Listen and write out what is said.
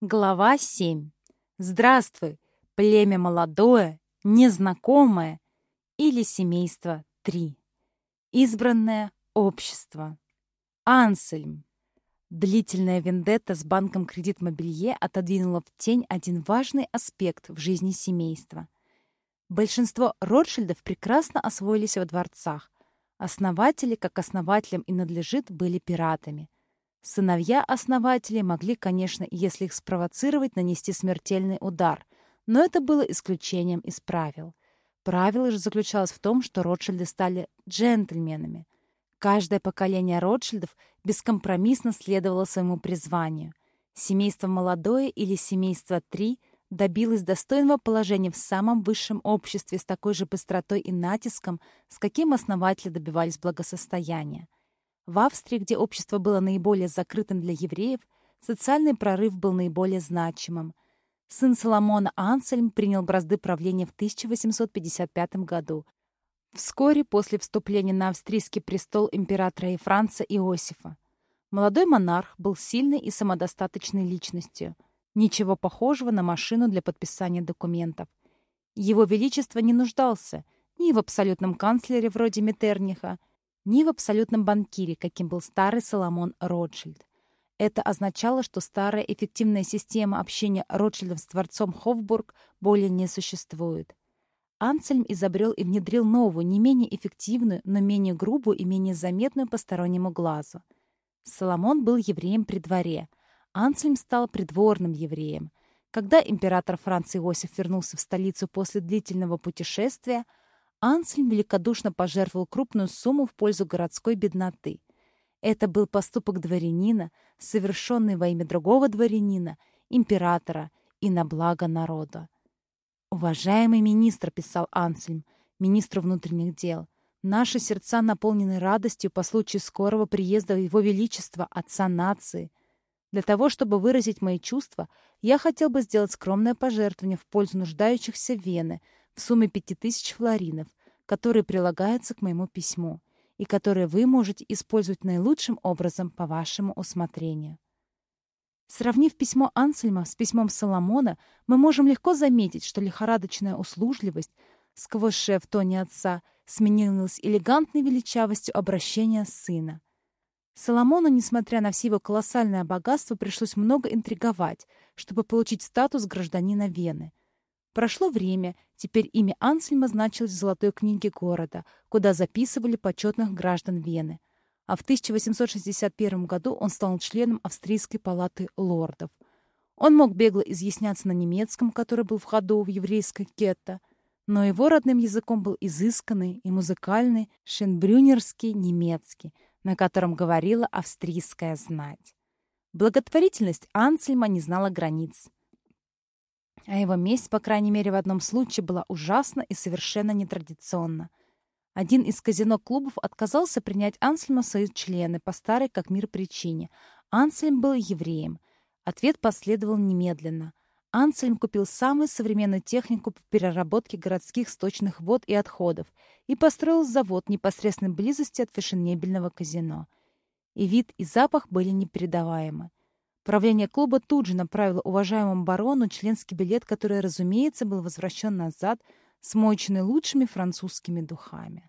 Глава 7. Здравствуй, племя молодое, незнакомое или семейство 3. Избранное общество. Ансельм. Длительная вендетта с банком кредит Мобилье отодвинула в тень один важный аспект в жизни семейства. Большинство Ротшильдов прекрасно освоились во дворцах. Основатели, как основателям и надлежит, были пиратами – Сыновья основателей могли, конечно, если их спровоцировать, нанести смертельный удар, но это было исключением из правил. Правило же заключалось в том, что Ротшильды стали джентльменами. Каждое поколение Ротшильдов бескомпромиссно следовало своему призванию. Семейство молодое или семейство три добилось достойного положения в самом высшем обществе с такой же быстротой и натиском, с каким основатели добивались благосостояния. В Австрии, где общество было наиболее закрытым для евреев, социальный прорыв был наиболее значимым. Сын Соломона Ансельм принял бразды правления в 1855 году, вскоре после вступления на австрийский престол императора и Иосифа. Молодой монарх был сильной и самодостаточной личностью. Ничего похожего на машину для подписания документов. Его Величество не нуждался ни в абсолютном канцлере вроде Метерниха, ни в абсолютном банкире, каким был старый Соломон Ротшильд. Это означало, что старая эффективная система общения Ротшильдов с дворцом Хофбург более не существует. Ансельм изобрел и внедрил новую, не менее эффективную, но менее грубую и менее заметную постороннему глазу. Соломон был евреем при дворе. Ансельм стал придворным евреем. Когда император Франц Иосиф вернулся в столицу после длительного путешествия – Ансельм великодушно пожертвовал крупную сумму в пользу городской бедноты. Это был поступок дворянина, совершенный во имя другого дворянина, императора и на благо народа. «Уважаемый министр», — писал Ансельм, министру внутренних дел, «наши сердца наполнены радостью по случаю скорого приезда Его Величества, Отца нации. Для того, чтобы выразить мои чувства, я хотел бы сделать скромное пожертвование в пользу нуждающихся Вены — в сумме 5000 флоринов, которые прилагаются к моему письму и которые вы можете использовать наилучшим образом по вашему усмотрению. Сравнив письмо Ансельма с письмом Соломона, мы можем легко заметить, что лихорадочная услужливость, сквозь в тоне отца, сменилась элегантной величавостью обращения сына. Соломону, несмотря на все его колоссальное богатство, пришлось много интриговать, чтобы получить статус гражданина Вены. Прошло время, теперь имя Ансельма значилось в золотой книге города, куда записывали почетных граждан Вены. А в 1861 году он стал членом Австрийской палаты лордов. Он мог бегло изъясняться на немецком, который был в ходу в еврейской гетто, но его родным языком был изысканный и музыкальный шенбрюнерский немецкий, на котором говорила австрийская знать. Благотворительность Ансельма не знала границ. А его месть, по крайней мере, в одном случае была ужасна и совершенно нетрадиционна. Один из казино-клубов отказался принять Ансельма в свои члены по старой как мир причине. Ансельм был евреем. Ответ последовал немедленно. Ансельм купил самую современную технику по переработке городских сточных вод и отходов и построил завод в непосредственной близости от фешенебельного казино. И вид, и запах были непередаваемы. Правление клуба тут же направило уважаемому барону членский билет, который, разумеется, был возвращен назад, смоченный лучшими французскими духами.